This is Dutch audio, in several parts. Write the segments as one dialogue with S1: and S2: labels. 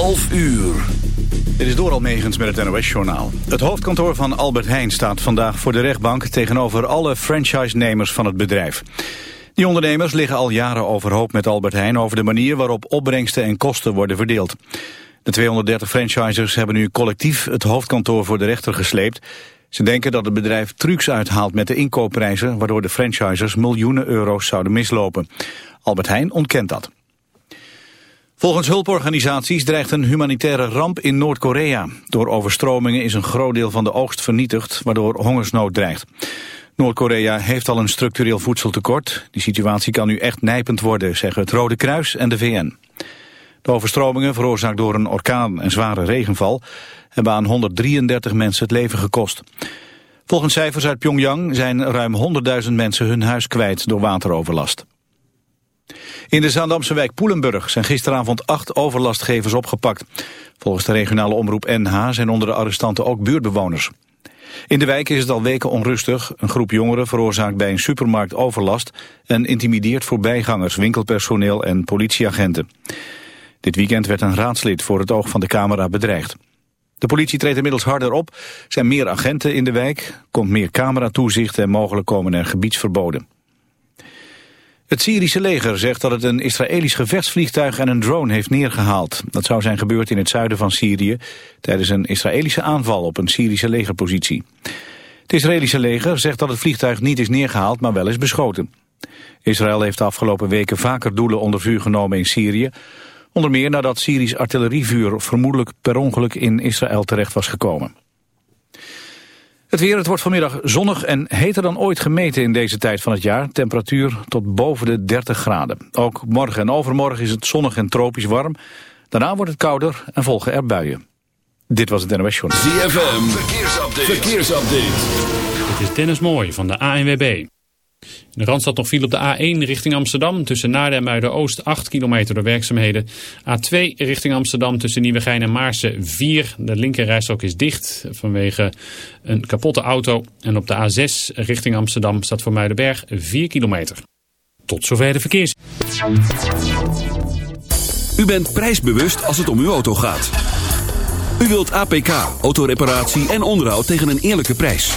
S1: 11 uur.
S2: Dit is door Almegens met het NOS-journaal. Het hoofdkantoor van Albert Heijn staat vandaag voor de rechtbank... tegenover alle franchise-nemers van het bedrijf. Die ondernemers liggen al jaren overhoop met Albert Heijn... over de manier waarop opbrengsten en kosten worden verdeeld. De 230 franchisers hebben nu collectief het hoofdkantoor voor de rechter gesleept. Ze denken dat het bedrijf trucs uithaalt met de inkoopprijzen... waardoor de franchisers miljoenen euro's zouden mislopen. Albert Heijn ontkent dat. Volgens hulporganisaties dreigt een humanitaire ramp in Noord-Korea. Door overstromingen is een groot deel van de oogst vernietigd, waardoor hongersnood dreigt. Noord-Korea heeft al een structureel voedseltekort. Die situatie kan nu echt nijpend worden, zeggen het Rode Kruis en de VN. De overstromingen, veroorzaakt door een orkaan en zware regenval, hebben aan 133 mensen het leven gekost. Volgens cijfers uit Pyongyang zijn ruim 100.000 mensen hun huis kwijt door wateroverlast. In de Zaandamse wijk Poelenburg zijn gisteravond acht overlastgevers opgepakt. Volgens de regionale omroep NH zijn onder de arrestanten ook buurtbewoners. In de wijk is het al weken onrustig. Een groep jongeren veroorzaakt bij een supermarkt overlast... en intimideert voorbijgangers, winkelpersoneel en politieagenten. Dit weekend werd een raadslid voor het oog van de camera bedreigd. De politie treedt inmiddels harder op. Zijn meer agenten in de wijk, komt meer cameratoezicht... en mogelijk komen er gebiedsverboden. Het Syrische leger zegt dat het een Israëlisch gevechtsvliegtuig en een drone heeft neergehaald. Dat zou zijn gebeurd in het zuiden van Syrië tijdens een Israëlische aanval op een Syrische legerpositie. Het Israëlische leger zegt dat het vliegtuig niet is neergehaald, maar wel is beschoten. Israël heeft de afgelopen weken vaker doelen onder vuur genomen in Syrië. Onder meer nadat Syrisch artillerievuur vermoedelijk per ongeluk in Israël terecht was gekomen. Het weer, het wordt vanmiddag zonnig en heter dan ooit gemeten in deze tijd van het jaar. Temperatuur tot boven de 30 graden. Ook morgen en overmorgen is het zonnig en tropisch warm. Daarna wordt het kouder en volgen er buien. Dit was het NOS Journal.
S1: ZFM, verkeersupdate. verkeersupdate.
S3: Dit is Dennis Mooij van de ANWB. In de Randstad nog viel op de A1 richting Amsterdam. Tussen Naarden en Muiden-Oost 8 kilometer door werkzaamheden. A2 richting Amsterdam tussen Nieuwegein en Maarsen 4. De linkerrijstrook is dicht vanwege een kapotte auto. En op de A6 richting Amsterdam staat voor Muidenberg 4 kilometer. Tot zover de verkeers.
S1: U bent prijsbewust als het om uw auto gaat. U wilt APK, autoreparatie en onderhoud tegen een eerlijke prijs.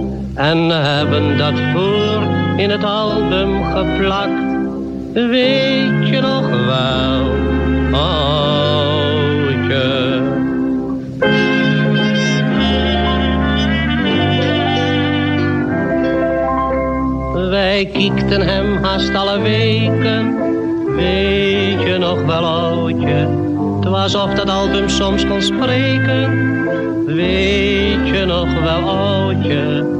S4: En hebben dat voor in het album geplakt. Weet je nog wel, oudje? Wij kiekten hem haast alle weken. Weet je nog wel, oudje? Het was of dat album soms kon spreken. Weet je nog wel, oudje?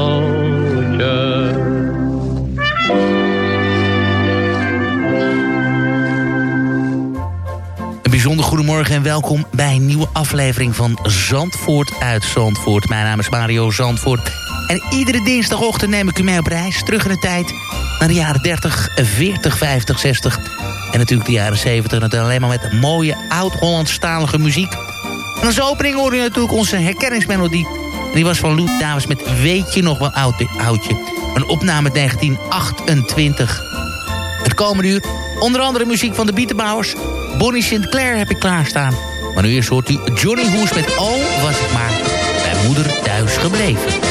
S5: Goedemorgen en welkom bij een nieuwe aflevering van Zandvoort uit Zandvoort. Mijn naam is Mario Zandvoort. En iedere dinsdagochtend neem ik u mee op reis terug in de tijd... naar de jaren 30, 40, 50, 60 en natuurlijk de jaren 70. En alleen maar met mooie oud-Hollandstalige muziek. En als opening hoorde je natuurlijk onze herkenningsmelodie. En die was van Lou Davis met Weet je nog wel oud, oudje? Een opname uit 1928. Het komende uur onder andere muziek van de Bietenbouwers. Bonnie Sinclair heb ik klaarstaan. Maar nu eerst hoort u Johnny Hoes met Oh, was ik maar bij moeder thuis gebleven.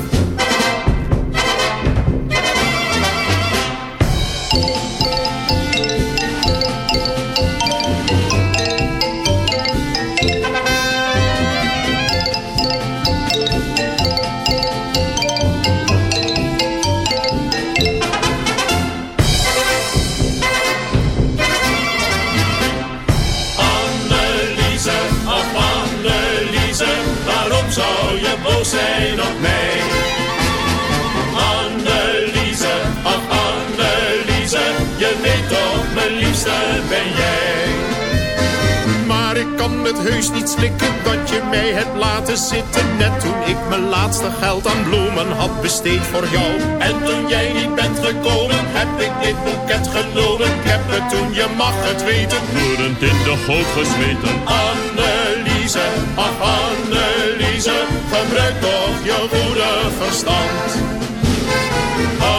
S6: Mij hebt laten zitten. Net toen ik mijn laatste geld aan bloemen had besteed voor jou. En toen jij niet bent gekomen, heb ik dit boeket genomen. Ik heb het toen, je mag het weten, bloedend in de goot gesmeten. Anneliese, ach Anneliese, gebruik toch je goede verstand.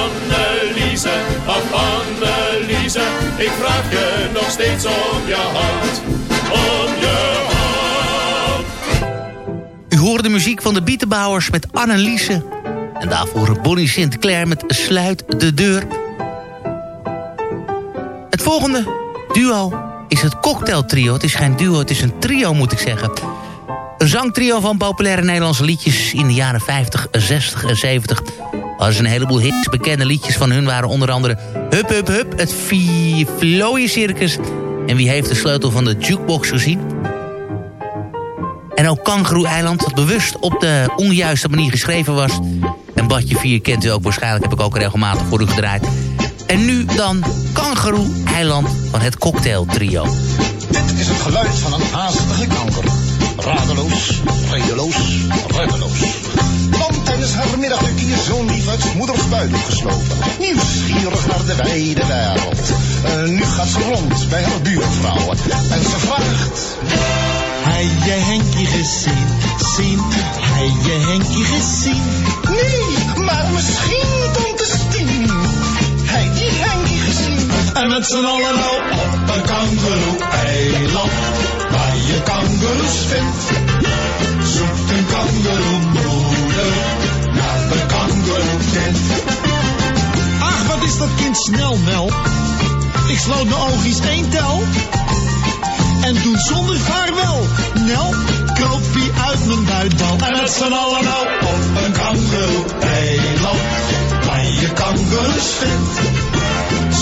S6: Anneliese, ach Anneliese, ik vraag je nog steeds om je hand. Om je hand.
S5: De muziek van de Bietenbouwers met Anneliese. En daarvoor Bonnie Sinclair met Sluit de Deur. Het volgende duo is het cocktailtrio. Het is geen duo, het is een trio moet ik zeggen. Een zangtrio van populaire Nederlandse liedjes in de jaren 50, 60 en 70. Hadden ze een heleboel hits. Bekende liedjes van hun waren onder andere Hup Hup Hup, het Vlooien Circus... en Wie heeft de sleutel van de jukebox gezien? En ook Kangaroo-eiland, dat bewust op de onjuiste manier geschreven was. En Badje 4 kent u ook waarschijnlijk, heb ik ook regelmatig voor u gedraaid. En nu dan Kangaroo-eiland van het Cocktail Trio.
S7: Dit is het geluid van een haastige kanker. Radeloos, redeloos, reddeloos. Want tijdens haar middagduk je zoon lief uit moeders buik geslopen. Nieuwsgierig naar de wijde wereld. Eh, nu gaat ze rond bij haar buurvrouwen. En ze vraagt...
S8: Hij je Henkie gezien, zien, hij je Henkie gezien.
S7: Nee, maar misschien tante Stien. Hij die Henkie gezien.
S8: En met z'n allen nou op een kangeroe-eiland, waar je kangeroes vindt. Zoekt een kangeroemoeder naar de kangeroekind. Ach, wat is dat kind snel, Mel. Ik sloot mijn oogjes één tel. En toen zonder vaarwel, Nel, kroop hij uit mijn buitbal. En met z'n allen nou op een kangeroe-eiland, waar je kangeroes vindt.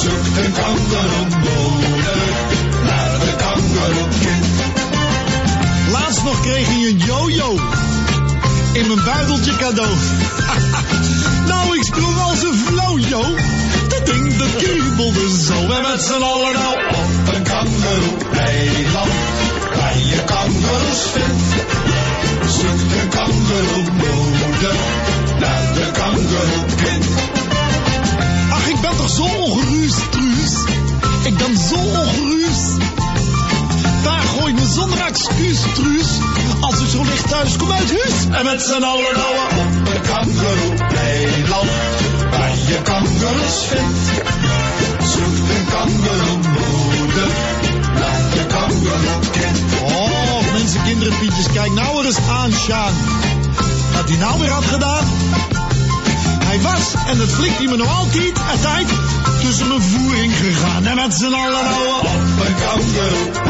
S8: Zoekt een kangeroemoeder naar de kangeroekind. Laatst nog kreeg hij een jojo in mijn buideltje cadeau. nou, ik sprong als een flojo. Dat dat kriebelde zo. En met z'n allen nou op een kangeroe-eiland. Waar je kangeroes vindt. Zoekt een kangeroemoeder naar de kangeroekind. Ach, ik ben toch zo ongerust, Truus. Ik ben zo ongerust. Daar gooi me zonder excuus, Truus. Als ik zo licht thuis kom uit huis. En met z'n allen nou op een kangeroe-eiland. Je kangeroes vindt. Zoekt een kangeroemoeder naar de kangeroekind. Oh, mensen, kinderen, pietjes, kijk nou er eens aan, Sjaan. Wat hij nou weer had gedaan? Hij was, en dat flikt hij me nog altijd, altijd tussen mijn voering gegaan. En met z'n allen nou op een kangeroe-eiland,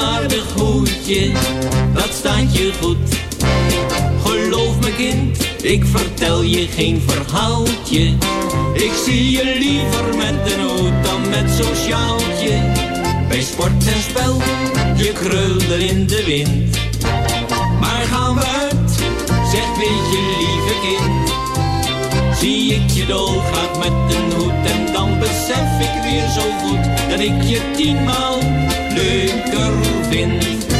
S9: Aardig hoedje, dat staat je goed. Geloof me kind, ik vertel je geen verhaaltje. Ik zie je liever met een hoed dan met zo'n sjaaltje. Bij sport en spel, je krulde in de wind. Maar gaan we uit, zeg weet je lieve kind. Zie ik je dolgraag met een hoed en dan besef ik weer zo goed dat ik je tienmaal leuker vind.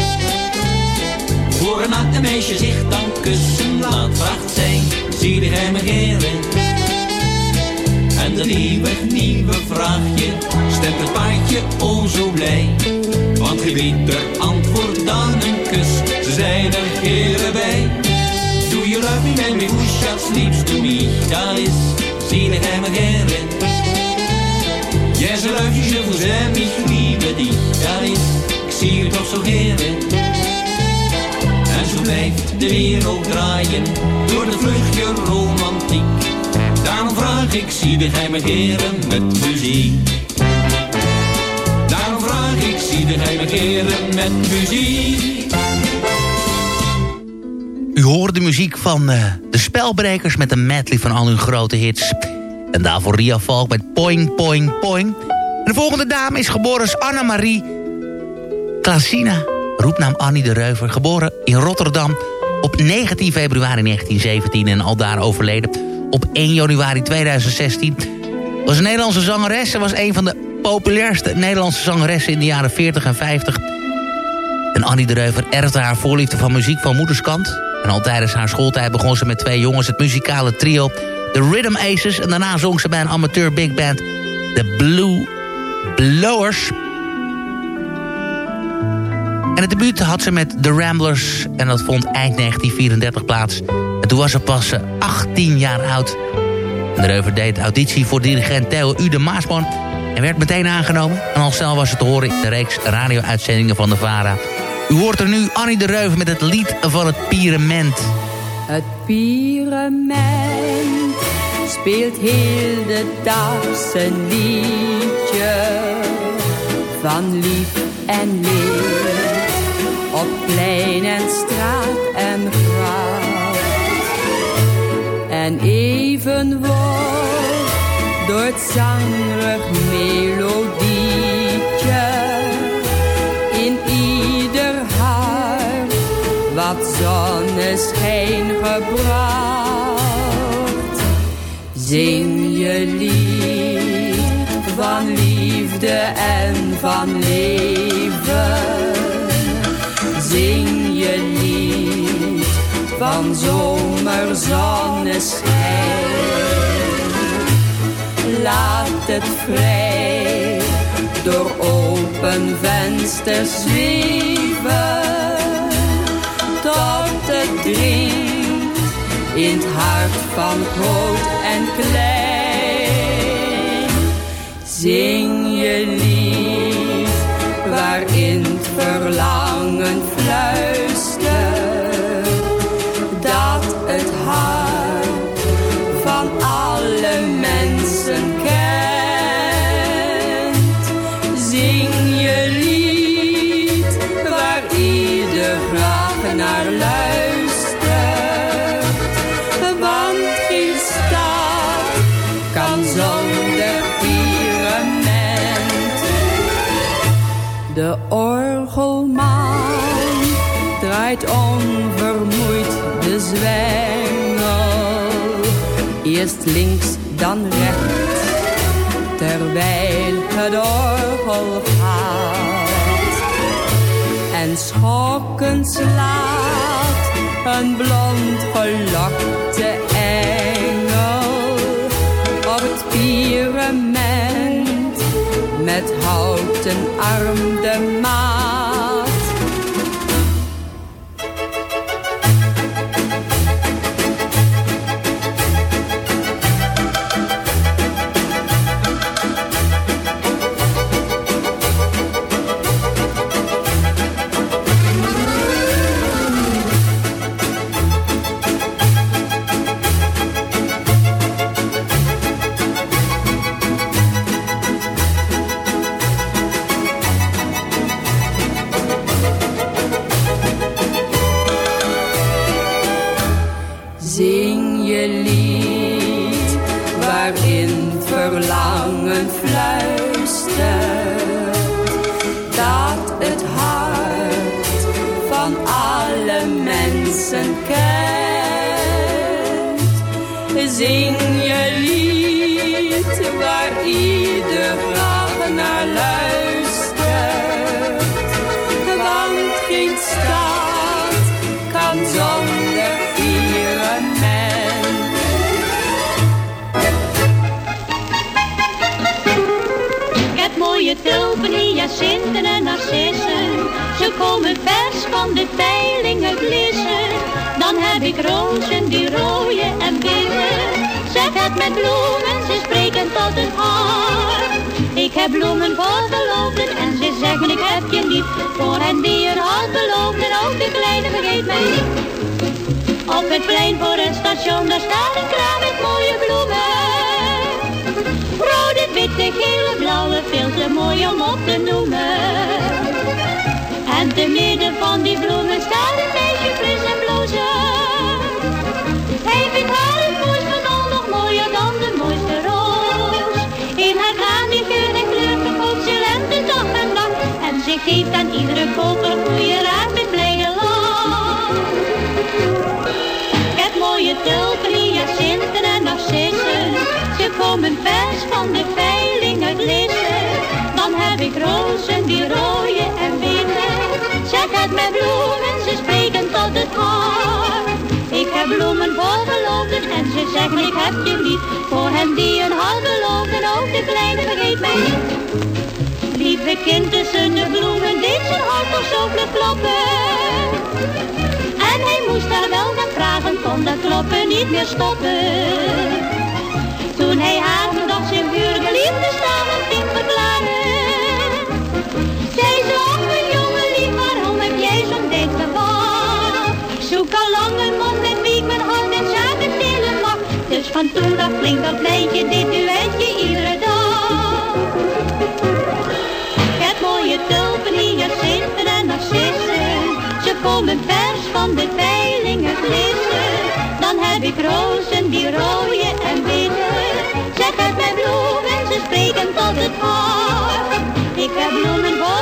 S9: Een meisje zich dan kussen laat, vraagt zij, zie je hem heren? En
S10: dat eeuwig nieuwe vraagje stemt het paardje o zo blij. Want geen beter antwoord dan een kus, ze zijn er heren bij. Do you love me, when my Usha sleeps to me? Dat is zielig en mijn heren. Yes, I love you, je vous aime, ich liebe dich. Dat is, ik zie u toch zo heren. Zo blijft de wereld draaien door de vluchtje romantiek. Daarom vraag ik, zie de geheime heren met muziek. Daarom vraag ik, zie de geheime heren met muziek.
S5: U hoort de muziek van eh, de Spelbrekers met een medley van al hun grote hits. En daarvoor Ria Valk met Poing Poing Poing. En de volgende dame is geboren als Annemarie Klasina. Roepnaam Annie de Reuver. Geboren in Rotterdam op 19 februari 1917 en al daar overleden op 1 januari 2016. Was een Nederlandse zangeres. Ze was een van de populairste Nederlandse zangeressen in de jaren 40 en 50. En Annie de Reuver erfde haar voorliefde van muziek van moederskant. En al tijdens haar schooltijd begon ze met twee jongens het muzikale trio The Rhythm Aces. En daarna zong ze bij een amateur big band The Blue Blowers. En het debuut had ze met The Ramblers. En dat vond eind 1934 plaats. En toen was ze pas eh, 18 jaar oud. En de Reuver deed auditie voor dirigent Theo Ude Maasman. En werd meteen aangenomen. En al snel was het te horen in de reeks radio-uitzendingen van de VARA. U hoort er nu Annie de Reuver met het lied van het Pirement.
S11: Het Pirement speelt heel de dag zijn liedje van lief en leed. Op plein en straat en graaf. En even door het zangrig melodietje in ieder hart wat zonneschijn gebracht. Zing je lied van liefde en van leven. Zing je lied van zomerzonneschijn. Laat het vrij door open vensters zweven. Tot het dringt in het hart van groot en klein. Zing je lied waarin het jongen fluit. Eerst links, dan rechts, terwijl het orgel gaat. En schokkend slaat een blond gelokte engel op het pirement met houten arm de maat.
S12: Ze komen vers van de peilingen blissen. Dan heb ik rozen die rooien en witte. Zeg het met bloemen, ze spreken tot het hart. Ik heb bloemen voor verloofden en ze zeggen ik heb je lief. Voor hen die een hart beloofden, ook de kleine vergeet mij niet. Op het plein voor het station, daar staat een kraam met mooie bloemen. Rode, witte, gele, blauwe, veel te mooi om op te noemen. Van die bloemen staat een meisje fris en blozen. Hij vindt haar het van al nog mooier dan de mooiste roos. In haar kraan die geur en kleur verkoopt ze lente dag en nacht. En ze geeft aan iedere koper goede raad met blije lach. Heb mooie tulpen, hyacinten en narcissen. Ze komen vers van de veiling uit Lissen. Dan heb ik rozen die rooien. Zeg het met bloemen, ze spreken tot het hart. Ik heb bloemen voor verloofden en ze zeggen ik heb je lief. Voor hen die een hart beloofden, ook de kleine vergeet mij niet. Lieve kind tussen de bloemen, deed zijn hart toch zo kloppen. En hij moest daar wel naar vragen, kon dat kloppen niet meer stoppen. Toen hij haar verdacht zijn vurige liefde staan ging verklaren. Van toen af klinkt dat lijntje, dit duetje iedere dag. Heb mooie tulpen, hyacinten en narcissen. Ze komen vers van de veilingen glissen. Dan heb ik rozen die rooien en witte. Zeg het met bloemen, ze spreken tot het hart. Ik heb bloemen voor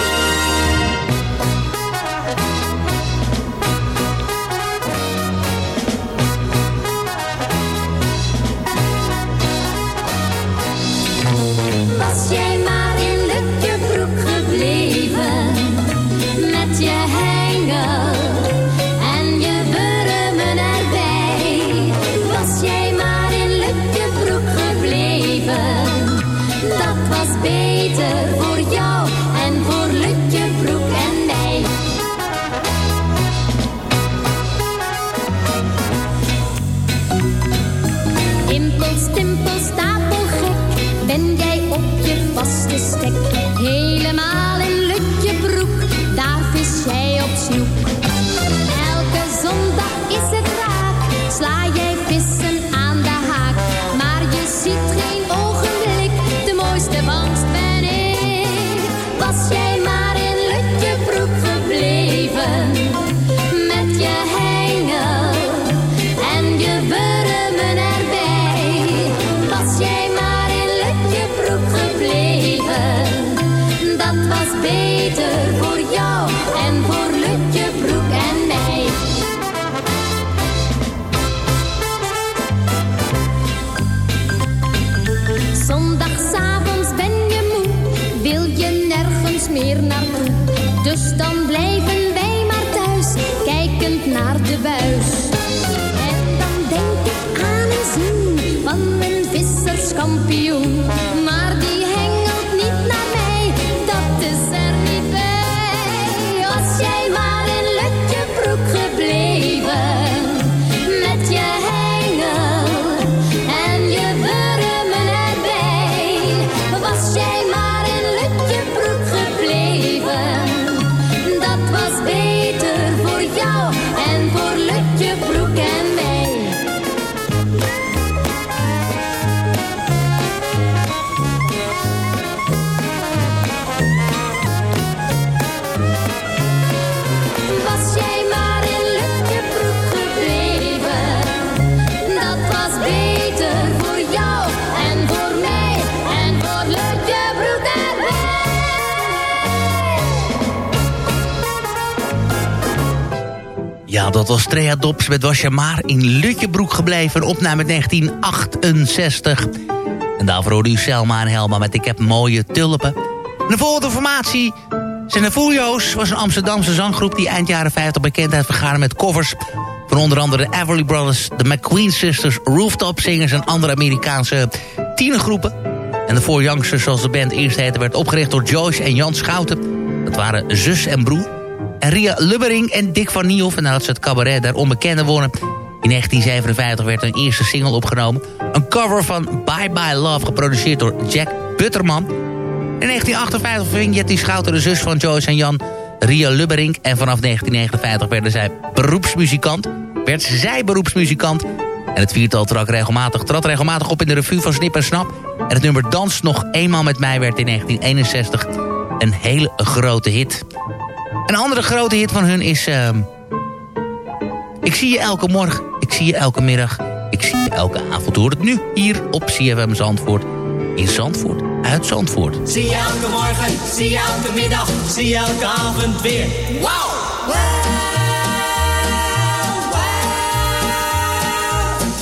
S5: Nou, dat was Trea Dops met Was je maar in Lutjebroek gebleven. Opname 1968. En daarvoor hoorde u Selma en Helma met Ik heb mooie tulpen. de volgende formatie zijn de was een Amsterdamse zanggroep die eind jaren 50 bekendheid vergaren met covers... van onder andere de Everly Brothers, de McQueen Sisters... Rooftop Singers en andere Amerikaanse tienergroepen. En de Four Youngsters, zoals de band eerst heette... werd opgericht door Joyce en Jan Schouten. Dat waren zus en broer. Ria Lubbering en Dick van Niehoff. En nadat ze het cabaret daar onbekende wonen... In 1957 werd een eerste single opgenomen. Een cover van Bye Bye Love, geproduceerd door Jack Butterman. In 1958 ving Jetty Schouten de zus van Joyce en Jan, Ria Lubbering. En vanaf 1959 werden zij beroepsmuzikant. Werd zij beroepsmuzikant. En het viertal trad regelmatig, trad regelmatig op in de revue van Snip en Snap. En het nummer Dans nog eenmaal met mij werd in 1961 een hele grote hit. Een andere grote hit van hun is... Uh, ik zie je elke morgen, ik zie je elke middag, ik zie je elke avond. Hoor het nu hier op CFM Zandvoort. In Zandvoort, uit Zandvoort.
S13: Zie je elke morgen, zie je elke middag, zie je elke avond weer. Wow!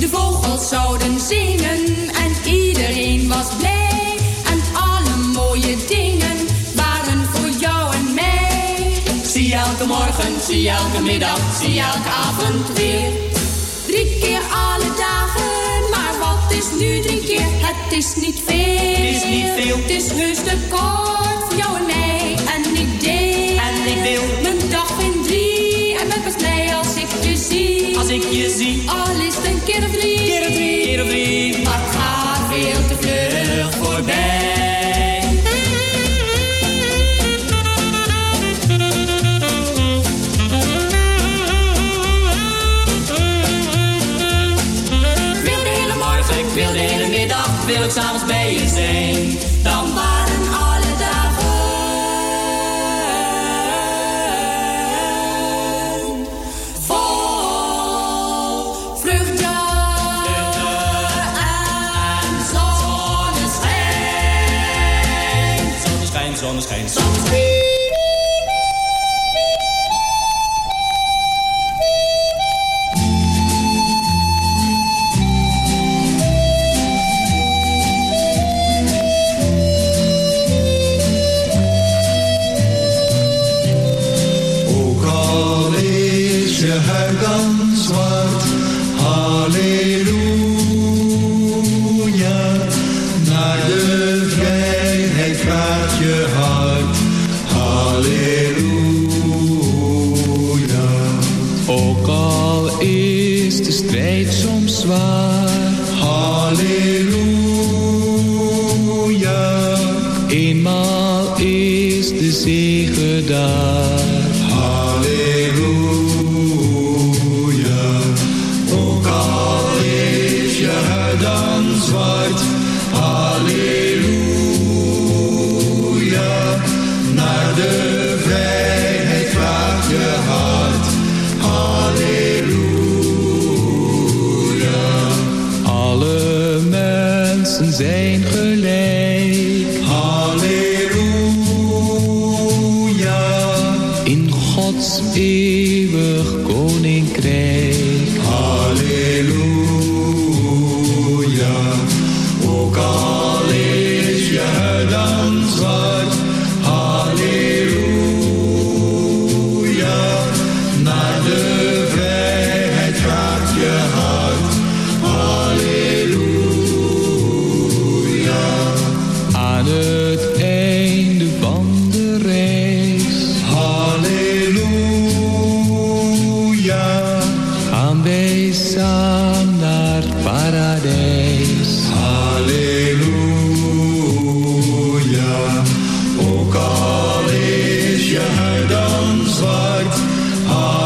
S13: De vogels zouden zingen en iedereen was blij. En alle mooie dingen waren voor jou en mij. Zie elke morgen, zie elke middag, zie elke avond weer. Drie keer alle dagen, maar wat is nu drie keer? Het is niet veel. Het is niet veel. Het is heus te kort voor jou en mij. En ik deel. En ik wil. Mijn dag in drie. En ben pas blij als ik je zie. Als ik je zie. Keer of drie. Keer of drie. Keer of drie. Oh.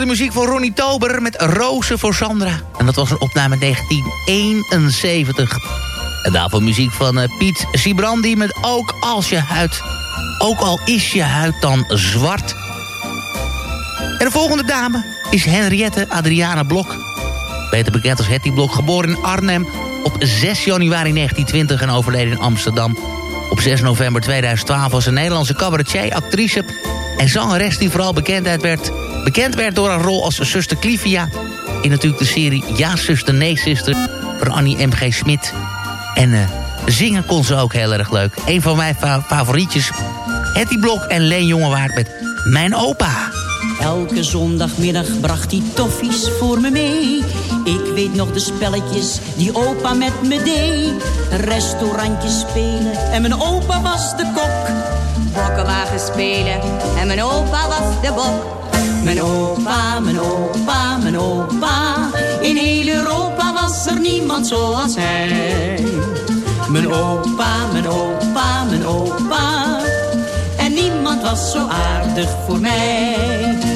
S5: De muziek van Ronnie Tober met Rozen voor Sandra. En dat was een opname 1971. En daarvoor muziek van eh, Piet Sibrandi met Ook als je huid... Ook al is je huid dan zwart. En de volgende dame is Henriette Adriana Blok. Beter bekend als Hetty Blok, geboren in Arnhem op 6 januari 1920 en overleden in Amsterdam. Op 6 november 2012 was een Nederlandse cabaretier, actrice en zangeres die vooral bekendheid werd, bekend werd door haar rol als zuster Clivia... in natuurlijk de serie Ja, zuster, nee, zuster van Annie M.G. Smit. En eh, zingen kon ze ook heel erg leuk. Een van mijn fa- favorietjes, Hetty Blok en Leen Jongewaard met Mijn Opa.
S9: Elke zondagmiddag bracht hij toffies voor me mee. Ik weet nog de spelletjes die opa met me deed. Restaurantjes spelen en mijn opa was de kok.
S14: Bokkenwagen spelen en mijn opa was de bok.
S9: Mijn opa, mijn opa, mijn opa. In heel Europa was er niemand zoals hij. Mijn opa, mijn opa, mijn opa. En niemand was zo aardig voor mij.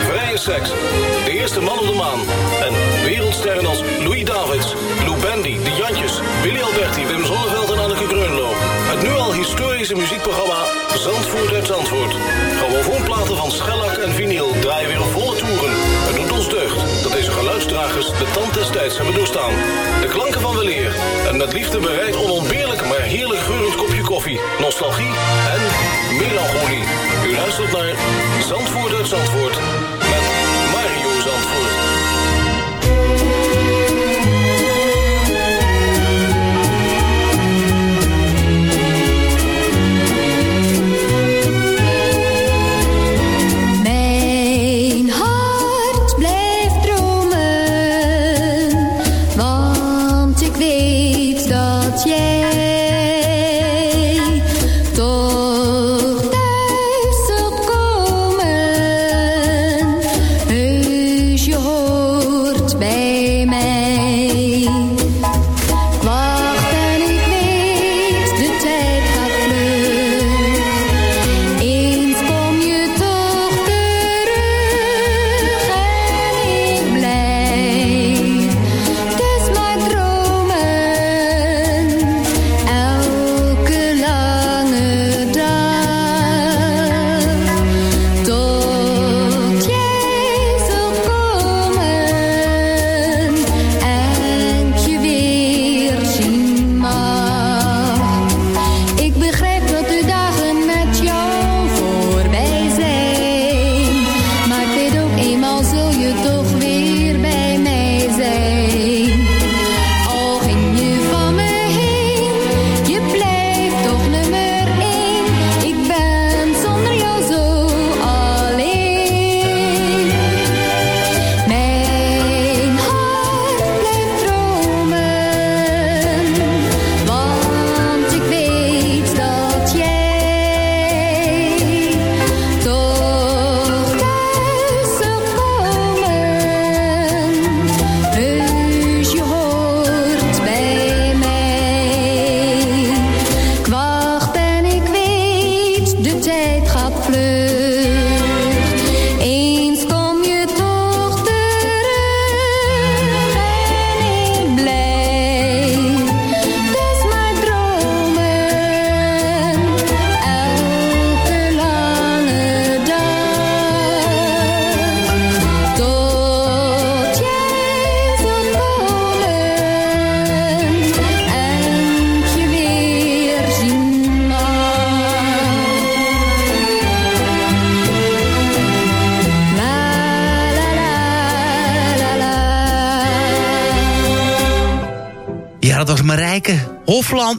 S15: de eerste man op de maan en wereldsterren als Louis Davids, Lou Bendy, De Jantjes, Willy Alberti, Wim Zonneveld en Anneke Greunlo. Het nu al historische muziekprogramma Zandvoort uit Zandvoort. Grammofoonplaten van schellak en vinyl draaien weer volle toeren. Het doet ons deugd dat deze geluidsdragers de tand des tijds hebben doorstaan. De klanken van weleer en met liefde bereid onontbeerlijk maar heerlijk geurend kopje koffie, nostalgie en melancholie. U luistert naar Zandvoort uit Zandvoort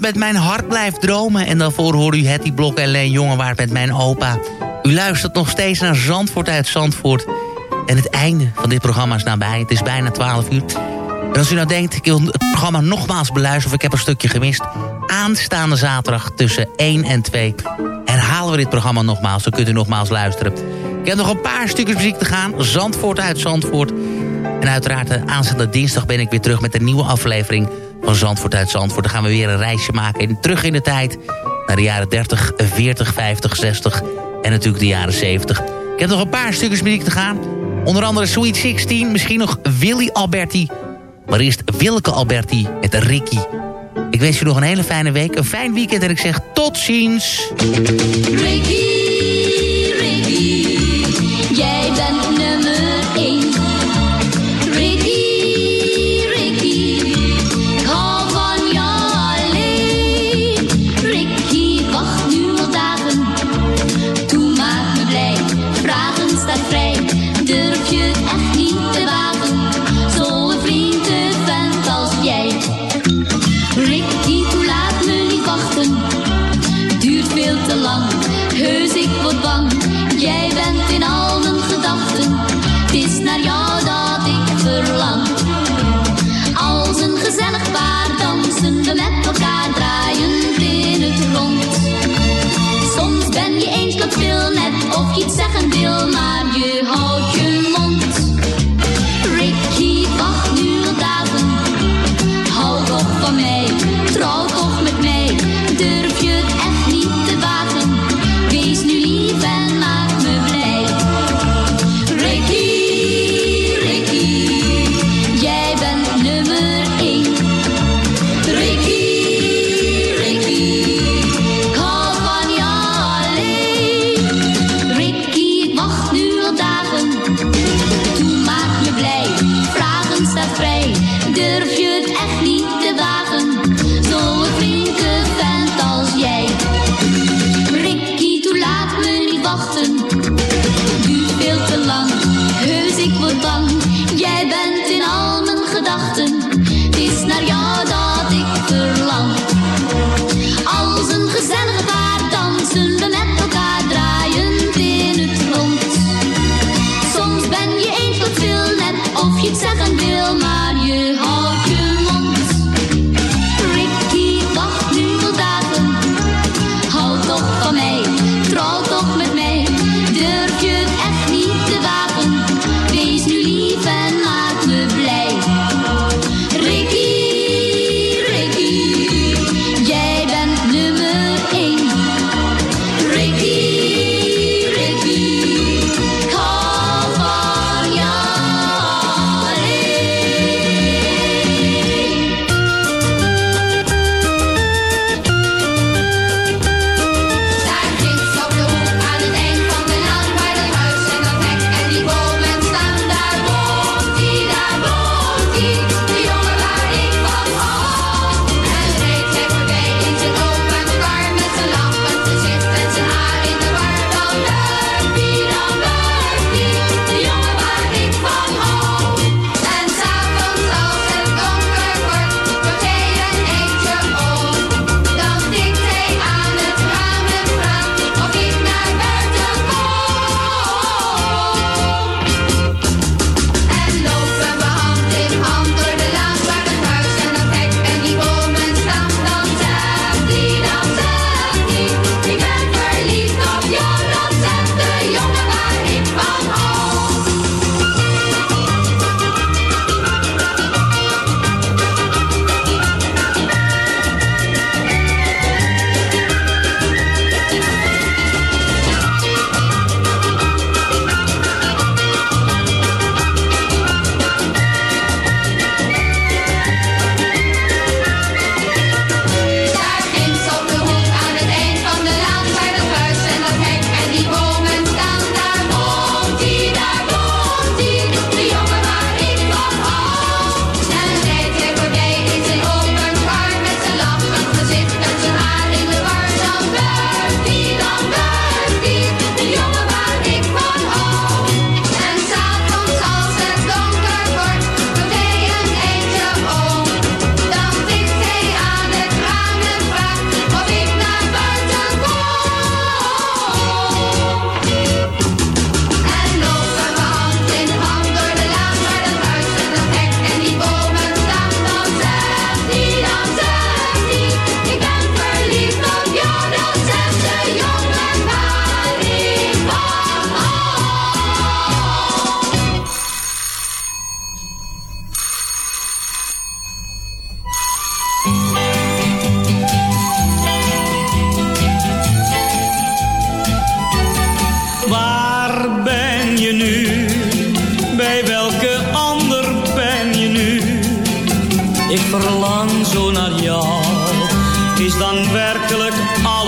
S15: Met
S16: Mijn Hart Blijft Dromen. En
S5: daarvoor hoorde u Hetty Blok en Leen Jongewaard met Mijn Opa. U luistert nog steeds naar Zandvoort uit Zandvoort. En het einde van dit programma is nabij. Het is bijna 12 uur. En als u nou denkt, ik wil het programma nogmaals beluisteren... of ik heb een stukje gemist... aanstaande zaterdag tussen 1 en 2... herhalen we dit programma nogmaals. Dan kunt u nogmaals luisteren. Ik heb nog een paar stukjes muziek te gaan. Zandvoort uit Zandvoort. En uiteraard eh, aanstaande dinsdag ben ik weer terug met een nieuwe aflevering van Zandvoort uit Zandvoort. Dan gaan we weer een reisje maken in, terug in de tijd. Naar de jaren 30, 40, 50, 60 en natuurlijk de jaren 70. Ik heb nog een paar stukjes muziek te gaan. Onder andere Sweet 16, misschien nog Willy Alberti. Maar eerst Wilke Alberti met Ricky. Ik wens je nog een hele fijne week, een fijn weekend en ik zeg tot ziens.
S17: Ricky,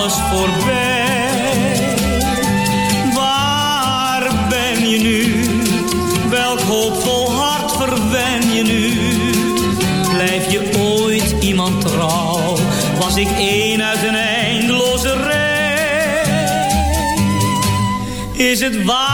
S18: alles voorbij? Waar ben je nu? Welk hoopvol hart verwen je nu? Blijf je ooit iemand trouw? Was ik één uit een eindeloze rij? Is het waar?